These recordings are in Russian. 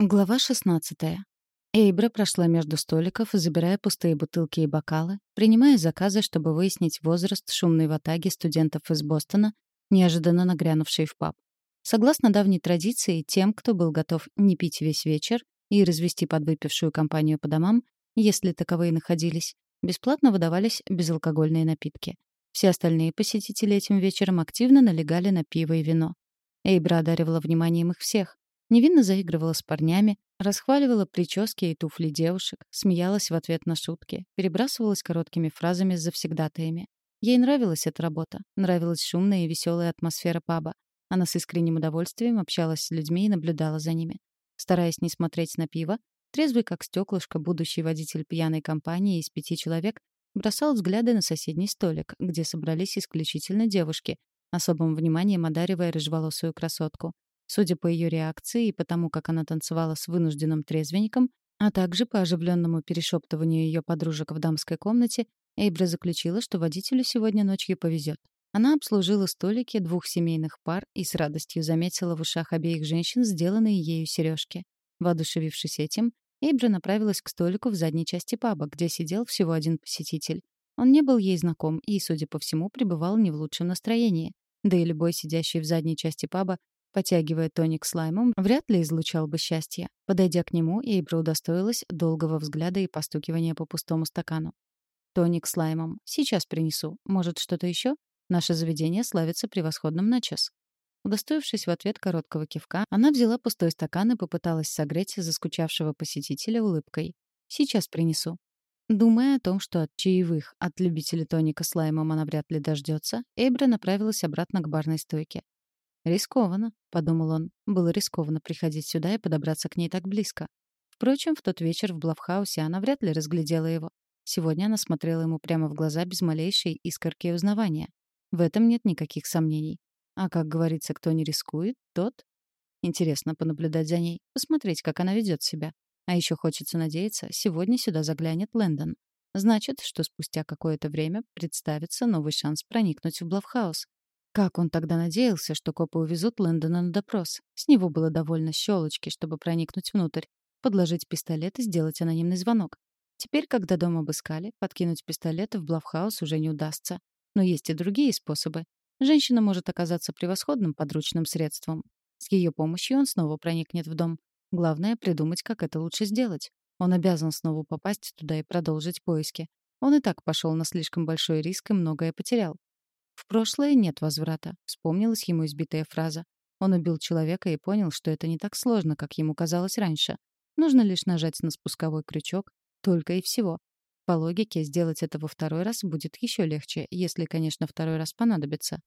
Глава 16. Эйбра прошла между столиков, забирая пустые бутылки и бокалы, принимая заказы, чтобы выяснить возраст шумной ватаги студентов из Бостона, неожиданно нагрянувшей в паб. Согласно давней традиции, тем, кто был готов не пить весь вечер и развести подвыпившую компанию по домам, если таковые находились, бесплатно выдавались безалкогольные напитки. Все остальные посетители этим вечером активно налегали на пиво и вино. Эйбра одаривала вниманием их всех, Невинно заигрывала с парнями, расхваливала прически и туфли девушек, смеялась в ответ на шутки, перебрасывалась короткими фразами с завсегдатаями. Ей нравилась эта работа, нравилась шумная и веселая атмосфера паба. Она с искренним удовольствием общалась с людьми и наблюдала за ними. Стараясь не смотреть на пиво, трезвый как стеклышко будущий водитель пьяной компании из пяти человек бросал взгляды на соседний столик, где собрались исключительно девушки, особым вниманием одаривая рыжеволосую красотку. Судя по ее реакции и по тому, как она танцевала с вынужденным трезвенником, а также по оживленному перешептыванию ее подружек в дамской комнате, Эйбра заключила, что водителю сегодня ночью повезет. Она обслужила столики двух семейных пар и с радостью заметила в ушах обеих женщин сделанные ею сережки. Воодушевившись этим, Эйбра направилась к столику в задней части паба, где сидел всего один посетитель. Он не был ей знаком и, судя по всему, пребывал не в лучшем настроении. Да и любой сидящий в задней части паба Потягивая тоник с лаймом, вряд ли излучал бы счастье. Подойдя к нему, Эйбра удостоилась долгого взгляда и постукивания по пустому стакану. «Тоник с лаймом. Сейчас принесу. Может, что-то еще? Наше заведение славится превосходным начос». Удостоившись в ответ короткого кивка, она взяла пустой стакан и попыталась согреть заскучавшего посетителя улыбкой. «Сейчас принесу». Думая о том, что от чаевых от любителя тоника с лаймом она вряд ли дождется, Эйбра направилась обратно к барной стойке. «Рискованно», — подумал он. Было рискованно приходить сюда и подобраться к ней так близко. Впрочем, в тот вечер в Блавхаусе она вряд ли разглядела его. Сегодня она смотрела ему прямо в глаза без малейшей искорки узнавания. В этом нет никаких сомнений. А как говорится, кто не рискует, тот... Интересно понаблюдать за ней, посмотреть, как она ведет себя. А еще хочется надеяться, сегодня сюда заглянет Лэндон. Значит, что спустя какое-то время представится новый шанс проникнуть в Блавхаус. Как он тогда надеялся, что копы увезут Лэндона на допрос? С него было довольно щелочки, чтобы проникнуть внутрь, подложить пистолет и сделать анонимный звонок. Теперь, когда дом обыскали, подкинуть пистолет в Блавхаус уже не удастся. Но есть и другие способы. Женщина может оказаться превосходным подручным средством. С ее помощью он снова проникнет в дом. Главное — придумать, как это лучше сделать. Он обязан снова попасть туда и продолжить поиски. Он и так пошел на слишком большой риск и многое потерял. В прошлое нет возврата, вспомнилась ему избитая фраза. Он убил человека и понял, что это не так сложно, как ему казалось раньше. Нужно лишь нажать на спусковой крючок, только и всего. По логике, сделать это во второй раз будет еще легче, если, конечно, второй раз понадобится.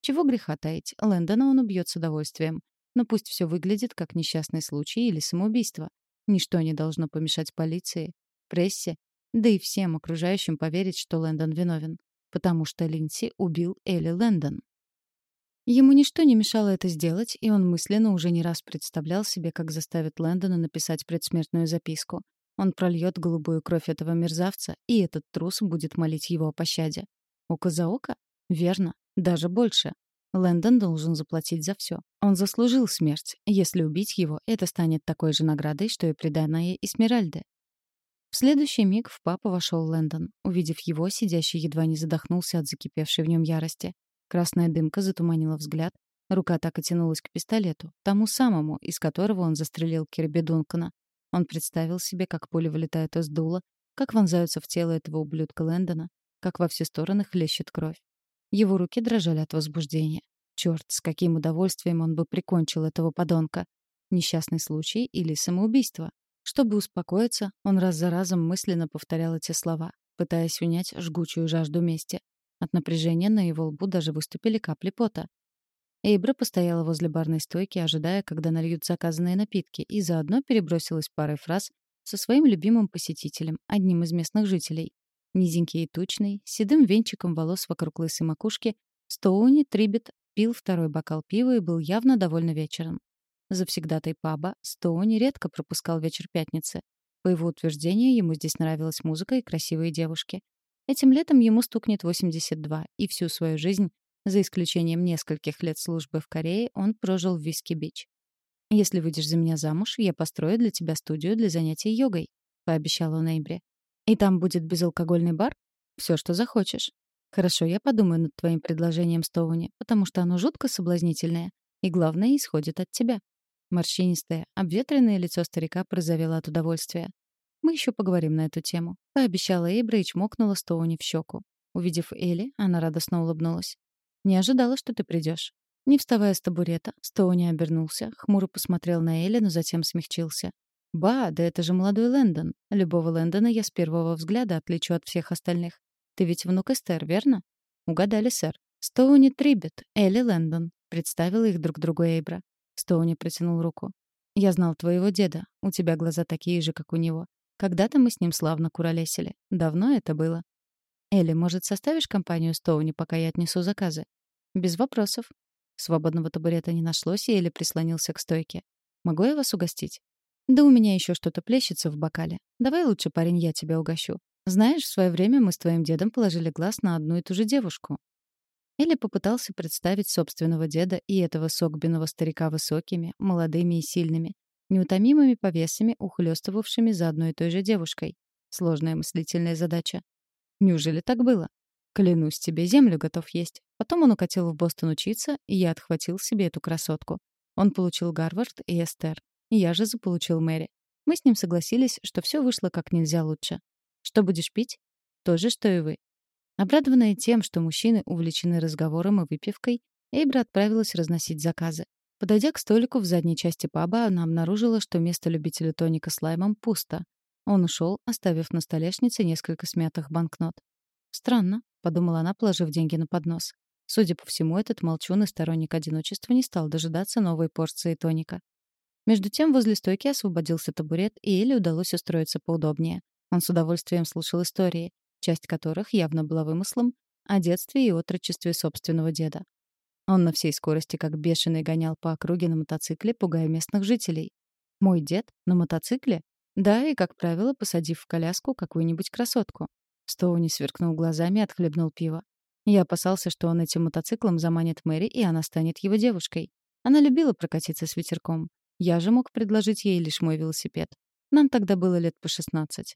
Чего греха таить, Лэндона он убьет с удовольствием. Но пусть все выглядит как несчастный случай или самоубийство. Ничто не должно помешать полиции, прессе, да и всем окружающим поверить, что Лэндон виновен потому что Линси убил Элли Лэндон. Ему ничто не мешало это сделать, и он мысленно уже не раз представлял себе, как заставит Лэндона написать предсмертную записку. Он прольет голубую кровь этого мерзавца, и этот трус будет молить его о пощаде. Око за око? Верно. Даже больше. Лэндон должен заплатить за все. Он заслужил смерть. Если убить его, это станет такой же наградой, что и приданное Эсмеральде. В следующий миг в папу вошел Лэндон. Увидев его, сидящий едва не задохнулся от закипевшей в нем ярости. Красная дымка затуманила взгляд. Рука так и тянулась к пистолету, тому самому, из которого он застрелил Кирби Дункана. Он представил себе, как пули вылетают из дула, как вонзаются в тело этого ублюдка Лэндона, как во все стороны хлещет кровь. Его руки дрожали от возбуждения. Черт, с каким удовольствием он бы прикончил этого подонка. Несчастный случай или самоубийство? Чтобы успокоиться, он раз за разом мысленно повторял эти слова, пытаясь унять жгучую жажду мести. От напряжения на его лбу даже выступили капли пота. Эйбра постояла возле барной стойки, ожидая, когда нальют заказанные напитки, и заодно перебросилась парой фраз со своим любимым посетителем, одним из местных жителей. Низенький и тучный, с седым венчиком волос вокруг лысой макушки, Стоуни Трибет пил второй бокал пива и был явно доволен вечером. Завсегдатай паба, Стоуни редко пропускал вечер пятницы. По его утверждению, ему здесь нравилась музыка и красивые девушки. Этим летом ему стукнет 82, и всю свою жизнь, за исключением нескольких лет службы в Корее, он прожил в Виски-Бич. «Если выйдешь за меня замуж, я построю для тебя студию для занятий йогой», — пообещала он Эйбре. «И там будет безалкогольный бар? Все, что захочешь». «Хорошо, я подумаю над твоим предложением, Стоуни, потому что оно жутко соблазнительное. И главное, исходит от тебя». Морщинистое, обветренное лицо старика прозовело от удовольствия. «Мы еще поговорим на эту тему», — пообещала Эйбра и чмокнула Стоуни в щеку. Увидев Элли, она радостно улыбнулась. «Не ожидала, что ты придешь. Не вставая с табурета, Стоуни обернулся, хмуро посмотрел на Элли, но затем смягчился. «Ба, да это же молодой Лэндон. Любого Лэндона я с первого взгляда отличу от всех остальных. Ты ведь внук Эстер, верно?» «Угадали, сэр. Стоуни Трибет, Элли Лэндон», — представила их друг другу Эйбра. Стоуни протянул руку. «Я знал твоего деда. У тебя глаза такие же, как у него. Когда-то мы с ним славно куролесили. Давно это было». «Элли, может, составишь компанию Стоуни, пока я отнесу заказы?» «Без вопросов», Свободного табурета не нашлось, и Элли прислонился к стойке. «Могу я вас угостить?» «Да у меня еще что-то плещется в бокале. Давай лучше, парень, я тебя угощу. Знаешь, в свое время мы с твоим дедом положили глаз на одну и ту же девушку». Элли попытался представить собственного деда и этого согбенного старика высокими, молодыми и сильными, неутомимыми повесами, ухлёстывавшими за одной и той же девушкой. Сложная мыслительная задача. Неужели так было? Клянусь тебе, землю готов есть. Потом он укатил в Бостон учиться, и я отхватил себе эту красотку. Он получил Гарвард и Эстер. Я же заполучил Мэри. Мы с ним согласились, что все вышло как нельзя лучше. Что будешь пить? То же, что и вы. Обрадованная тем, что мужчины увлечены разговором и выпивкой, Эйбра отправилась разносить заказы. Подойдя к столику в задней части паба, она обнаружила, что место любителя тоника с лаймом пусто. Он ушел, оставив на столешнице несколько смятых банкнот. «Странно», — подумала она, положив деньги на поднос. Судя по всему, этот молчун и сторонник одиночества не стал дожидаться новой порции тоника. Между тем возле стойки освободился табурет, и Элли удалось устроиться поудобнее. Он с удовольствием слушал истории, часть которых явно была вымыслом о детстве и отрочестве собственного деда. Он на всей скорости как бешеный гонял по округе на мотоцикле, пугая местных жителей. Мой дед на мотоцикле? Да, и, как правило, посадив в коляску какую-нибудь красотку. Стоуни сверкнул глазами и отхлебнул пиво. Я опасался, что он этим мотоциклом заманит Мэри, и она станет его девушкой. Она любила прокатиться с ветерком. Я же мог предложить ей лишь мой велосипед. Нам тогда было лет по 16.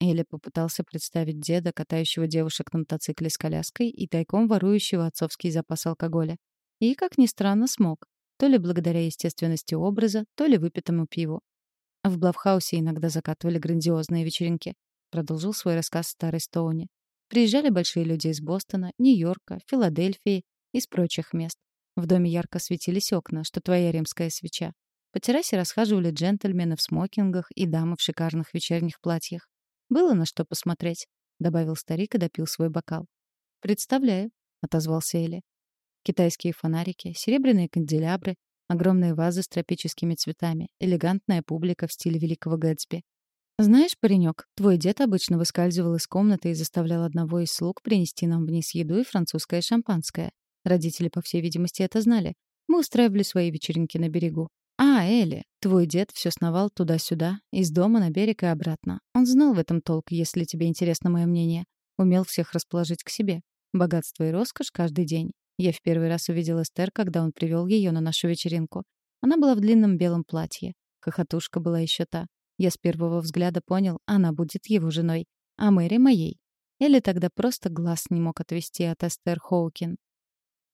Элли попытался представить деда, катающего девушек на мотоцикле с коляской и тайком ворующего отцовский запас алкоголя. И, как ни странно, смог. То ли благодаря естественности образа, то ли выпитому пиву. В Блавхаусе иногда закатывали грандиозные вечеринки. Продолжил свой рассказ старый Стоуни. Приезжали большие люди из Бостона, Нью-Йорка, Филадельфии, и с прочих мест. В доме ярко светились окна, что твоя римская свеча. По террасе расхаживали джентльмены в смокингах и дамы в шикарных вечерних платьях. Было на что посмотреть, добавил старик и допил свой бокал. Представляю, отозвался Эли. Китайские фонарики, серебряные канделябры, огромные вазы с тропическими цветами, элегантная публика в стиле Великого Гэтсби. «Знаешь, паренек, твой дед обычно выскальзывал из комнаты и заставлял одного из слуг принести нам вниз еду и французское шампанское. Родители, по всей видимости, это знали. Мы устраивали свои вечеринки на берегу. А, Элли, твой дед все сновал туда-сюда, из дома на берег и обратно. Он знал в этом толк, если тебе интересно мое мнение. Умел всех расположить к себе. Богатство и роскошь каждый день. Я в первый раз увидел Эстер, когда он привел ее на нашу вечеринку. Она была в длинном белом платье. Хохотушка была еще та. Я с первого взгляда понял, она будет его женой, а Мэри — моей. Или тогда просто глаз не мог отвести от Эстер Хоукин.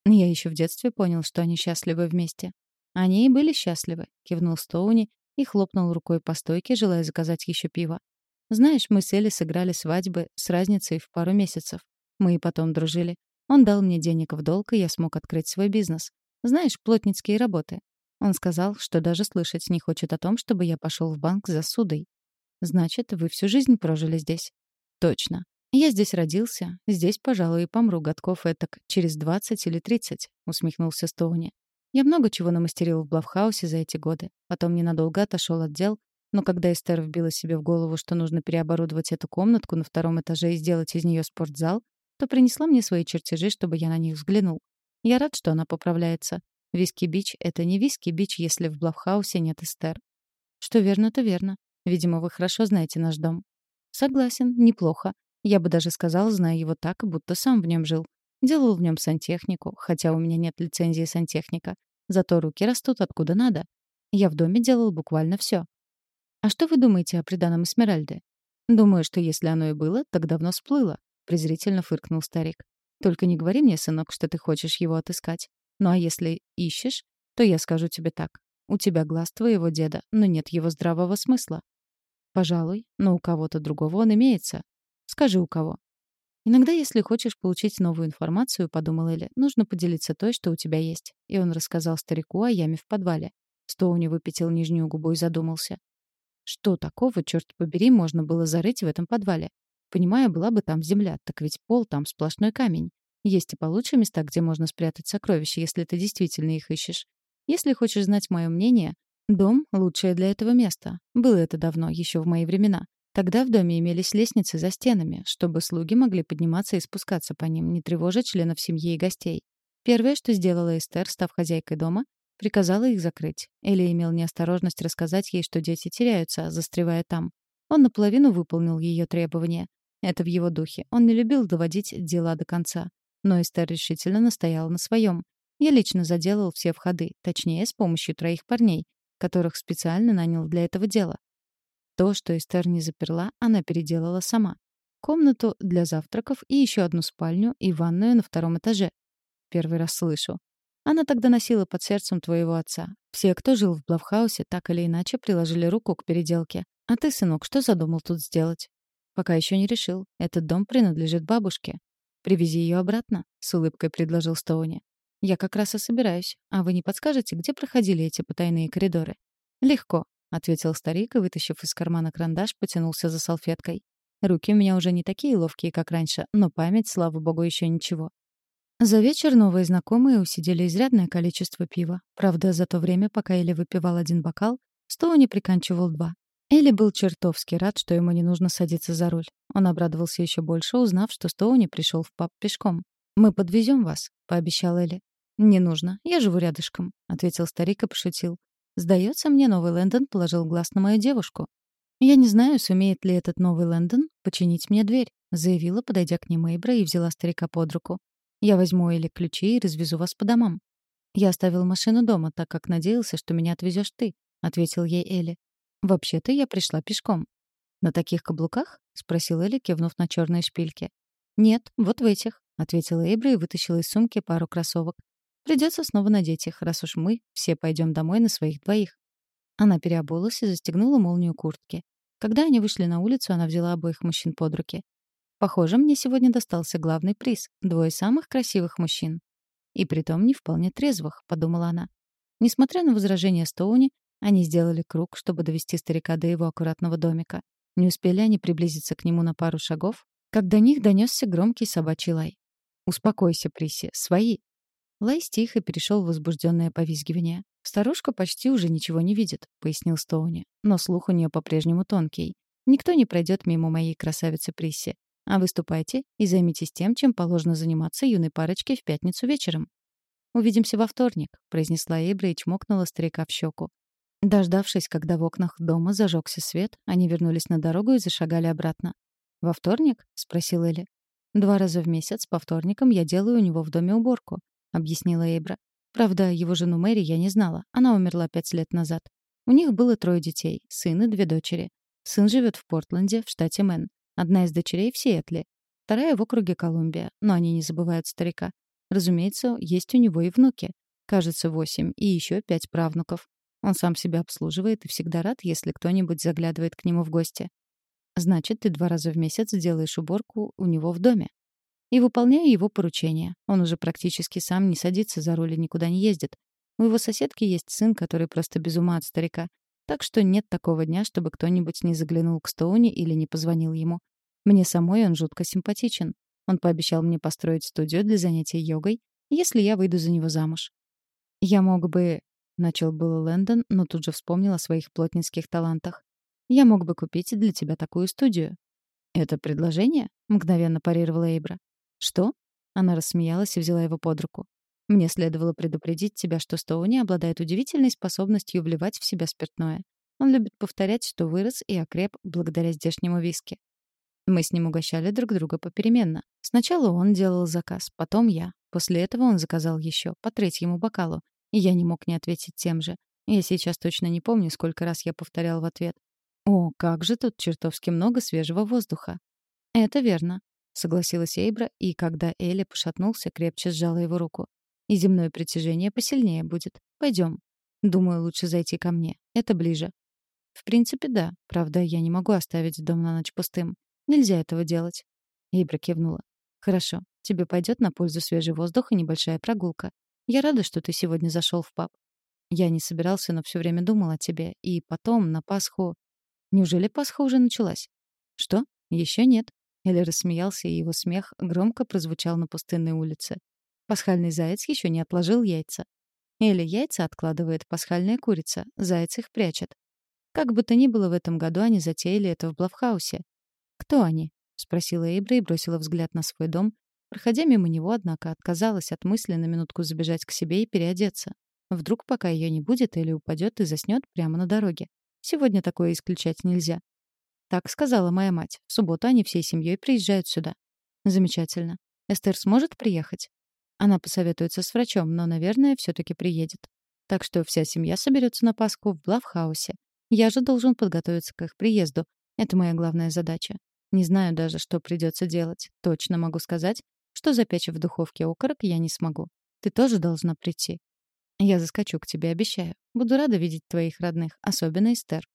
Я еще в детстве понял, что они счастливы вместе. Они и были счастливы, кивнул Стоуни и хлопнул рукой по стойке, желая заказать еще пиво. Знаешь, мы с Элли сыграли свадьбы с разницей в пару месяцев. Мы и потом дружили. Он дал мне денег в долг, и я смог открыть свой бизнес. Знаешь, плотницкие работы. Он сказал, что даже слышать не хочет о том, чтобы я пошел в банк за судой. Значит, вы всю жизнь прожили здесь? Точно. Я здесь родился, здесь, пожалуй, и помру годков этак через 20 или 30, усмехнулся Стоуни. Я много чего намастерил в Блавхаусе за эти годы. Потом ненадолго отошел от дел, но когда Эстер вбила себе в голову, что нужно переоборудовать эту комнатку на втором этаже и сделать из нее спортзал, то принесла мне свои чертежи, чтобы я на них взглянул. Я рад, что она поправляется. Виски-бич — это не виски-бич, если в Блавхаусе нет эстер. Что верно, то верно. Видимо, вы хорошо знаете наш дом. Согласен, неплохо. Я бы даже сказал, зная его так, будто сам в нем жил. Делал в нем сантехнику, хотя у меня нет лицензии сантехника. Зато руки растут откуда надо. Я в доме делал буквально все. А что вы думаете о приданом Эсмеральды? Думаю, что если оно и было, так давно всплыло, презрительно фыркнул старик. Только не говори мне, сынок, что ты хочешь его отыскать. Ну а если ищешь, то я скажу тебе так. У тебя глаз твоего деда, но нет его здравого смысла. Пожалуй, но у кого-то другого он имеется. Скажи, у кого. Иногда, если хочешь получить новую информацию, подумал Элли, нужно поделиться той, что у тебя есть. И он рассказал старику о яме в подвале. Стоуни выпятил нижнюю губу и задумался. Что такого, черт побери, можно было зарыть в этом подвале? Понимаю, была бы там земля, так ведь пол там сплошной камень. Есть и получше места, где можно спрятать сокровища, если ты действительно их ищешь. Если хочешь знать мое мнение, дом — лучшее для этого место. Было это давно, еще в мои времена. Тогда в доме имелись лестницы за стенами, чтобы слуги могли подниматься и спускаться по ним, не тревожа членов семьи и гостей. Первое, что сделала Эстер, став хозяйкой дома, приказала их закрыть. Элли имел неосторожность рассказать ей, что дети теряются, застревая там. Он наполовину выполнил ее требования. Это в его духе. Он не любил доводить дела до конца. Но Эстер решительно настояла на своем. Я лично заделал все входы, точнее, с помощью троих парней, которых специально нанял для этого дела. То, что Эстер не заперла, она переделала сама. Комнату для завтраков и еще одну спальню и ванную на втором этаже. Первый раз слышу. Она тогда носила под сердцем твоего отца. Все, кто жил в Блавхаусе, так или иначе приложили руку к переделке. А ты, сынок, что задумал тут сделать? Пока еще не решил. Этот дом принадлежит бабушке. Привези ее обратно, с улыбкой предложил Стоуни. Я как раз и собираюсь. А вы не подскажете, где проходили эти потайные коридоры? Легко ответил старик и, вытащив из кармана карандаш, потянулся за салфеткой. Руки у меня уже не такие ловкие, как раньше, но память, слава богу, еще ничего. За вечер новые знакомые усидели изрядное количество пива. Правда, за то время, пока Элли выпивал один бокал, Стоуни приканчивал два. Элли был чертовски рад, что ему не нужно садиться за руль. Он обрадовался еще больше, узнав, что Стоуни пришел в паб пешком. «Мы подвезем вас», — пообещал Элли. «Не нужно, я живу рядышком», — ответил старик и пошутил. Сдается мне, новый Лэндон положил глаз на мою девушку. «Я не знаю, сумеет ли этот новый Лэндон починить мне дверь», заявила, подойдя к ним Эйбра и взяла старика под руку. «Я возьму Элли ключи и развезу вас по домам». «Я оставил машину дома, так как надеялся, что меня отвезешь ты», — ответил ей Элли. «Вообще-то я пришла пешком». «На таких каблуках?» — спросил Элли, кивнув на черные шпильки. «Нет, вот в этих», — ответила Эйбра и вытащила из сумки пару кроссовок. Придется снова надеть их, раз уж мы все пойдем домой на своих двоих. Она переобулась и застегнула молнию куртки. Когда они вышли на улицу, она взяла обоих мужчин под руки. «Похоже, мне сегодня достался главный приз — двое самых красивых мужчин». «И притом не вполне трезвых», — подумала она. Несмотря на возражения Стоуни, они сделали круг, чтобы довести старика до его аккуратного домика. Не успели они приблизиться к нему на пару шагов, как до них донесся громкий собачий лай. «Успокойся, Приси, свои!» Лай стих и перешел в возбужденное повизгивание. «Старушка почти уже ничего не видит», — пояснил Стоуни. «Но слух у нее по-прежнему тонкий. Никто не пройдет мимо моей красавицы Присси. А выступайте и займитесь тем, чем положено заниматься юной парочке в пятницу вечером». «Увидимся во вторник», — произнесла Эбра и чмокнула старика в щеку. Дождавшись, когда в окнах дома зажегся свет, они вернулись на дорогу и зашагали обратно. «Во вторник?» — спросил Элли. «Два раза в месяц по вторникам я делаю у него в доме уборку объяснила Эйбра. Правда, его жену Мэри я не знала. Она умерла пять лет назад. У них было трое детей, сын и две дочери. Сын живет в Портленде, в штате Мэн. Одна из дочерей в Сиэтле. Вторая в округе Колумбия, но они не забывают старика. Разумеется, есть у него и внуки. Кажется, восемь, и еще пять правнуков. Он сам себя обслуживает и всегда рад, если кто-нибудь заглядывает к нему в гости. Значит, ты два раза в месяц делаешь уборку у него в доме и выполняю его поручения. Он уже практически сам не садится за руль и никуда не ездит. У его соседки есть сын, который просто без ума от старика. Так что нет такого дня, чтобы кто-нибудь не заглянул к Стоуни или не позвонил ему. Мне самой он жутко симпатичен. Он пообещал мне построить студию для занятий йогой, если я выйду за него замуж. Я мог бы... Начал было Лэндон, но тут же вспомнил о своих плотницких талантах. Я мог бы купить для тебя такую студию. Это предложение? Мгновенно парировала Эйбра. «Что?» Она рассмеялась и взяла его под руку. «Мне следовало предупредить тебя, что Стоуни обладает удивительной способностью вливать в себя спиртное. Он любит повторять, что вырос и окреп благодаря здешнему виски. Мы с ним угощали друг друга попеременно. Сначала он делал заказ, потом я. После этого он заказал еще, по третьему бокалу. И я не мог не ответить тем же. Я сейчас точно не помню, сколько раз я повторял в ответ. «О, как же тут чертовски много свежего воздуха!» «Это верно», — согласилась Эйбра, и когда Элли пошатнулся, крепче сжала его руку. «И земное притяжение посильнее будет. Пойдем. Думаю, лучше зайти ко мне. Это ближе». «В принципе, да. Правда, я не могу оставить дом на ночь пустым. Нельзя этого делать». Эйбра кивнула. «Хорошо. Тебе пойдет на пользу свежий воздух и небольшая прогулка. Я рада, что ты сегодня зашел в паб. Я не собирался, но все время думал о тебе. И потом, на Пасху... Неужели Пасха уже началась? Что? Еще нет. Элли рассмеялся, и его смех громко прозвучал на пустынной улице. Пасхальный заяц еще не отложил яйца. Или яйца откладывает пасхальная курица, заяц их прячет. Как бы то ни было, в этом году они затеяли это в Блавхаусе. «Кто они?» — спросила Эйбра и бросила взгляд на свой дом, Проходя мимо него, однако, отказалась от мысли на минутку забежать к себе и переодеться. Вдруг, пока ее не будет, или упадет и заснет прямо на дороге. Сегодня такое исключать нельзя. Так сказала моя мать. В субботу они всей семьей приезжают сюда. Замечательно. Эстер сможет приехать? Она посоветуется с врачом, но, наверное, все-таки приедет. Так что вся семья соберется на Пасху в Блавхаусе. Я же должен подготовиться к их приезду. Это моя главная задача. Не знаю даже, что придется делать. Точно могу сказать, что запечь в духовке окорок я не смогу. Ты тоже должна прийти. Я заскочу к тебе, обещаю. Буду рада видеть твоих родных, особенно Эстер.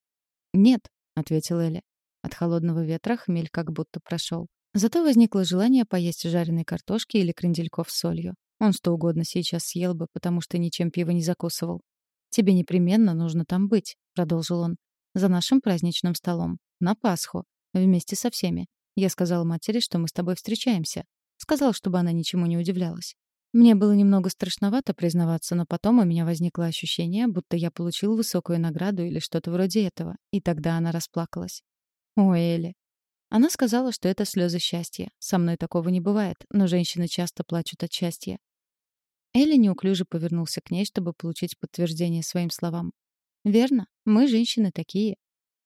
Нет, ответила Эля. От холодного ветра хмель как будто прошел. Зато возникло желание поесть жареной картошки или крендельков с солью. Он что угодно сейчас съел бы, потому что ничем пиво не закусывал. «Тебе непременно нужно там быть», — продолжил он. «За нашим праздничным столом. На Пасху. Вместе со всеми. Я сказал матери, что мы с тобой встречаемся. Сказал, чтобы она ничему не удивлялась. Мне было немного страшновато признаваться, но потом у меня возникло ощущение, будто я получил высокую награду или что-то вроде этого, и тогда она расплакалась. Ой, Элли. Она сказала, что это слезы счастья. Со мной такого не бывает, но женщины часто плачут от счастья. Элли неуклюже повернулся к ней, чтобы получить подтверждение своим словам. «Верно. Мы, женщины, такие.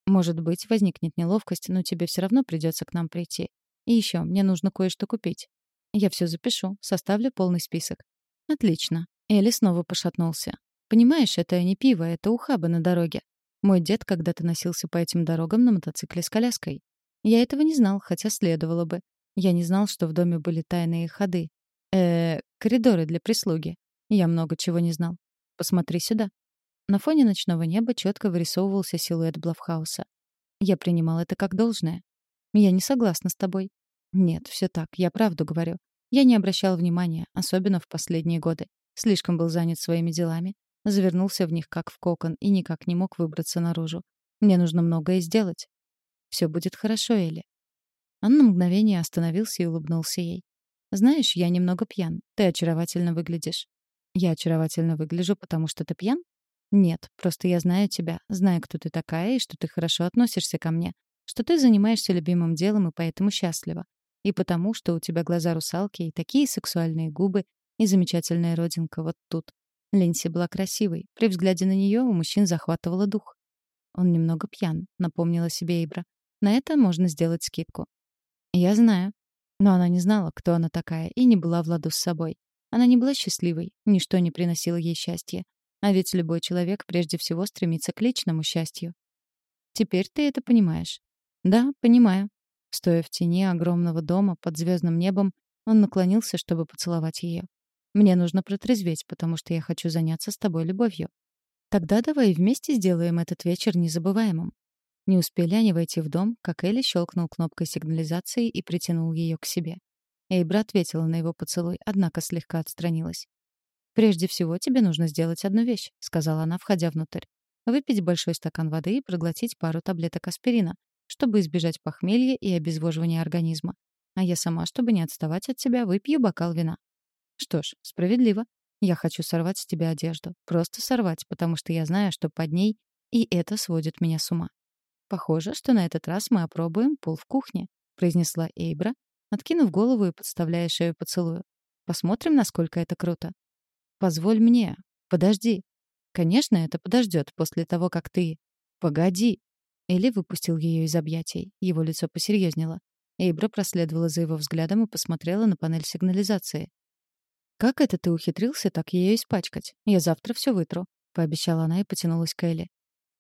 Может быть, возникнет неловкость, но тебе все равно придется к нам прийти. И еще, мне нужно кое-что купить. Я все запишу, составлю полный список. Отлично. Элли снова пошатнулся. Понимаешь, это не пиво, это ухаба на дороге. Мой дед когда-то носился по этим дорогам на мотоцикле с коляской. Я этого не знал, хотя следовало бы. Я не знал, что в доме были тайные ходы. Э, коридоры для прислуги. Я много чего не знал. Посмотри сюда. На фоне ночного неба четко вырисовывался силуэт Блавхауса. Я принимал это как должное. Я не согласна с тобой. Нет, все так, я правду говорю. Я не обращал внимания, особенно в последние годы. Слишком был занят своими делами, завернулся в них как в кокон и никак не мог выбраться наружу. Мне нужно многое сделать. Все будет хорошо, Элли. Он на мгновение остановился и улыбнулся ей. «Знаешь, я немного пьян. Ты очаровательно выглядишь». «Я очаровательно выгляжу, потому что ты пьян?» «Нет, просто я знаю тебя, знаю, кто ты такая и что ты хорошо относишься ко мне, что ты занимаешься любимым делом и поэтому счастлива. И потому, что у тебя глаза русалки и такие сексуальные губы, и замечательная родинка вот тут. Линси была красивой. При взгляде на нее у мужчин захватывало дух. Он немного пьян, напомнила себе Эйбра. На это можно сделать скидку. Я знаю. Но она не знала, кто она такая, и не была в ладу с собой. Она не была счастливой, ничто не приносило ей счастья. А ведь любой человек прежде всего стремится к личному счастью. Теперь ты это понимаешь. Да, понимаю. Стоя в тени огромного дома под звездным небом, он наклонился, чтобы поцеловать ее. «Мне нужно протрезветь, потому что я хочу заняться с тобой любовью. Тогда давай вместе сделаем этот вечер незабываемым». Не успели они войти в дом, как Элли щелкнул кнопкой сигнализации и притянул ее к себе. Эйбра ответила на его поцелуй, однако слегка отстранилась. «Прежде всего тебе нужно сделать одну вещь», — сказала она, входя внутрь. «Выпить большой стакан воды и проглотить пару таблеток аспирина чтобы избежать похмелья и обезвоживания организма. А я сама, чтобы не отставать от тебя, выпью бокал вина. Что ж, справедливо. Я хочу сорвать с тебя одежду. Просто сорвать, потому что я знаю, что под ней, и это сводит меня с ума. Похоже, что на этот раз мы опробуем пол в кухне, произнесла Эйбра, откинув голову и подставляя шею поцелую. Посмотрим, насколько это круто. Позволь мне. Подожди. Конечно, это подождет после того, как ты... Погоди. Элли выпустил ее из объятий. Его лицо посерьезнело. Эйбра проследовала за его взглядом и посмотрела на панель сигнализации. «Как это ты ухитрился так ее испачкать? Я завтра все вытру. — пообещала она и потянулась к Элли.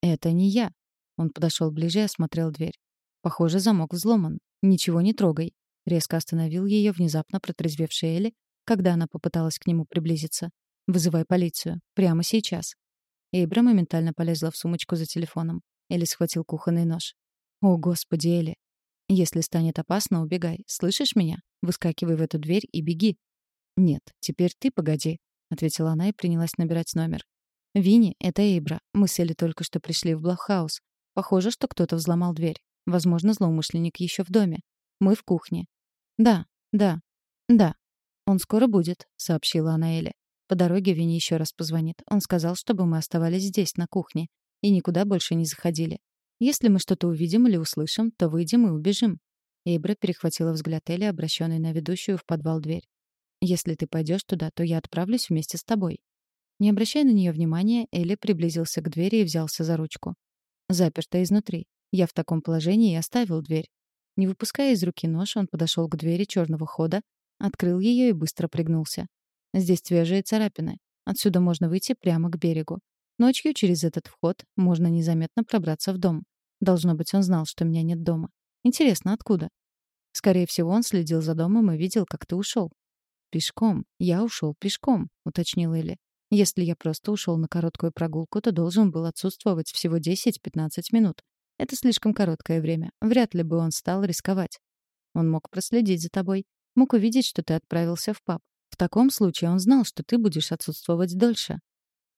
«Это не я». Он подошел ближе и осмотрел дверь. Похоже, замок взломан. Ничего не трогай. Резко остановил ее внезапно протрезвевшая Элли, когда она попыталась к нему приблизиться. «Вызывай полицию. Прямо сейчас». Эйбра моментально полезла в сумочку за телефоном. Элли схватил кухонный нож. «О, господи, Элли! Если станет опасно, убегай. Слышишь меня? Выскакивай в эту дверь и беги». «Нет, теперь ты погоди», — ответила она и принялась набирать номер. «Винни, это Эйбра. Мы с Элли только что пришли в Блахаус. Похоже, что кто-то взломал дверь. Возможно, злоумышленник еще в доме. Мы в кухне. Да, да, да. Он скоро будет, сообщила она Эле. По дороге Винни еще раз позвонит. Он сказал, чтобы мы оставались здесь, на кухне, и никуда больше не заходили. Если мы что-то увидим или услышим, то выйдем и убежим. Эйбра перехватила взгляд Элли, обращенный на ведущую в подвал дверь. «Если ты пойдешь туда, то я отправлюсь вместе с тобой». Не обращая на нее внимания, Элли приблизился к двери и взялся за ручку. Заперто изнутри. Я в таком положении и оставил дверь. Не выпуская из руки нож, он подошел к двери черного хода, открыл ее и быстро пригнулся. Здесь свежие царапины. Отсюда можно выйти прямо к берегу. Ночью через этот вход можно незаметно пробраться в дом. Должно быть, он знал, что меня нет дома. Интересно, откуда? Скорее всего, он следил за домом и видел, как ты ушел. Пешком. Я ушел пешком, уточнил Элли. Если я просто ушел на короткую прогулку, то должен был отсутствовать всего 10-15 минут. Это слишком короткое время. Вряд ли бы он стал рисковать. Он мог проследить за тобой, мог увидеть, что ты отправился в паб. В таком случае он знал, что ты будешь отсутствовать дольше.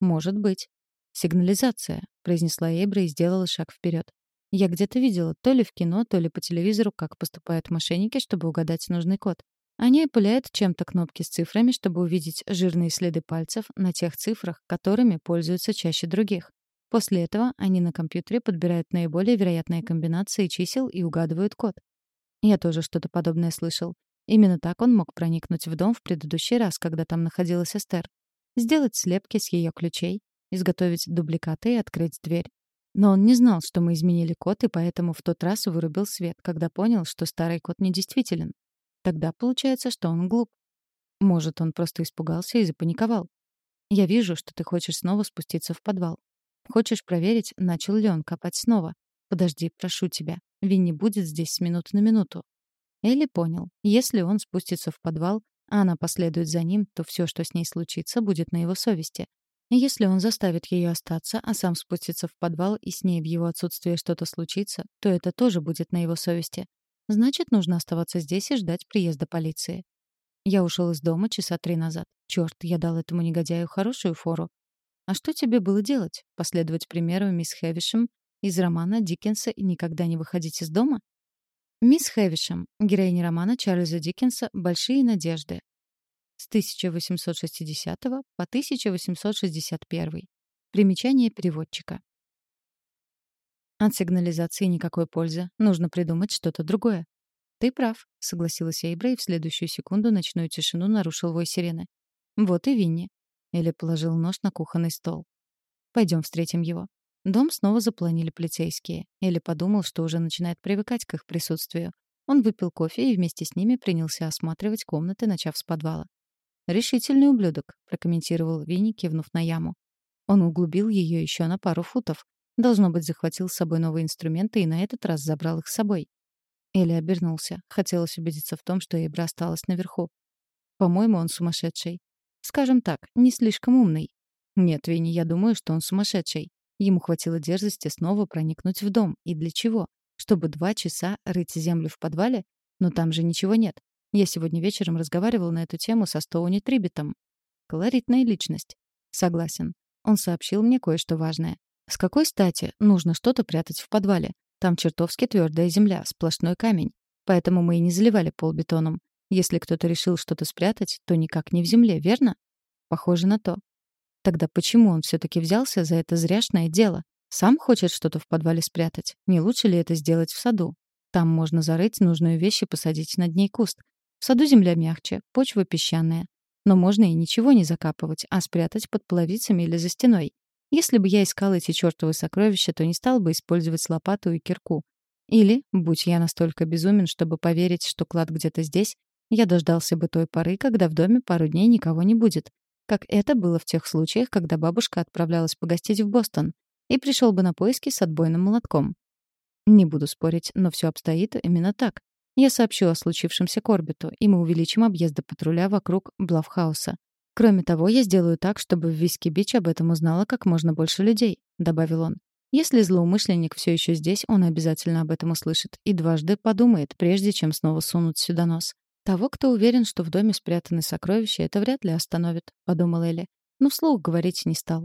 Может быть. Сигнализация, произнесла Эйбра и сделала шаг вперед. Я где-то видела, то ли в кино, то ли по телевизору, как поступают мошенники, чтобы угадать нужный код. Они опыляют чем-то кнопки с цифрами, чтобы увидеть жирные следы пальцев на тех цифрах, которыми пользуются чаще других. После этого они на компьютере подбирают наиболее вероятные комбинации чисел и угадывают код. Я тоже что-то подобное слышал. Именно так он мог проникнуть в дом в предыдущий раз, когда там находилась Эстер. Сделать слепки с ее ключей, изготовить дубликаты и открыть дверь. Но он не знал, что мы изменили код, и поэтому в тот раз вырубил свет, когда понял, что старый код недействителен. Тогда получается, что он глуп. Может, он просто испугался и запаниковал. Я вижу, что ты хочешь снова спуститься в подвал. Хочешь проверить, начал ли он копать снова? Подожди, прошу тебя. Винни будет здесь с минуты на минуту. Элли понял. Если он спустится в подвал, а она последует за ним, то все, что с ней случится, будет на его совести. Если он заставит ее остаться, а сам спустится в подвал и с ней в его отсутствие что-то случится, то это тоже будет на его совести. Значит, нужно оставаться здесь и ждать приезда полиции. Я ушел из дома часа три назад. Черт, я дал этому негодяю хорошую фору. А что тебе было делать? Последовать примеру мисс Хэвишем из романа Диккенса и никогда не выходить из дома? Мисс Хэвишем, героиня романа Чарльза Диккенса «Большие надежды». С 1860 по 1861. Примечание переводчика. От сигнализации никакой пользы. Нужно придумать что-то другое. Ты прав, согласилась Эйбра, и в следующую секунду ночную тишину нарушил вой сирены. Вот и Винни. Или положил нож на кухонный стол. Пойдем встретим его. Дом снова запланили полицейские. Или подумал, что уже начинает привыкать к их присутствию. Он выпил кофе и вместе с ними принялся осматривать комнаты, начав с подвала. «Решительный ублюдок», — прокомментировал Винни, кивнув на яму. Он углубил ее еще на пару футов. Должно быть, захватил с собой новые инструменты и на этот раз забрал их с собой. Элли обернулся. Хотелось убедиться в том, что Эйбра осталась наверху. По-моему, он сумасшедший. Скажем так, не слишком умный. Нет, Винни, я думаю, что он сумасшедший. Ему хватило дерзости снова проникнуть в дом. И для чего? Чтобы два часа рыть землю в подвале? Но там же ничего нет. Я сегодня вечером разговаривал на эту тему со Стоуни Трибитом. Колоритная личность. Согласен. Он сообщил мне кое-что важное. С какой стати нужно что-то прятать в подвале? Там чертовски твердая земля, сплошной камень. Поэтому мы и не заливали пол бетоном. Если кто-то решил что-то спрятать, то никак не в земле, верно? Похоже на то. Тогда почему он все-таки взялся за это зряшное дело? Сам хочет что-то в подвале спрятать. Не лучше ли это сделать в саду? Там можно зарыть нужную вещь и посадить над ней куст. В саду земля мягче, почва песчаная. Но можно и ничего не закапывать, а спрятать под половицами или за стеной. Если бы я искал эти чертовы сокровища, то не стал бы использовать лопату и кирку. Или, будь я настолько безумен, чтобы поверить, что клад где-то здесь, я дождался бы той поры, когда в доме пару дней никого не будет. как это было в тех случаях, когда бабушка отправлялась погостить в Бостон, и пришел бы на поиски с отбойным молотком. Не буду спорить, но все обстоит именно так. Я сообщу о случившемся Корбиту, и мы увеличим объезды патруля вокруг Блавхауса. Кроме того, я сделаю так, чтобы в Виски-Бич об этом узнало как можно больше людей», — добавил он. «Если злоумышленник все еще здесь, он обязательно об этом услышит и дважды подумает, прежде чем снова сунуть сюда нос. Того, кто уверен, что в доме спрятаны сокровища, это вряд ли остановит», — подумала Элли. Но вслух говорить не стал.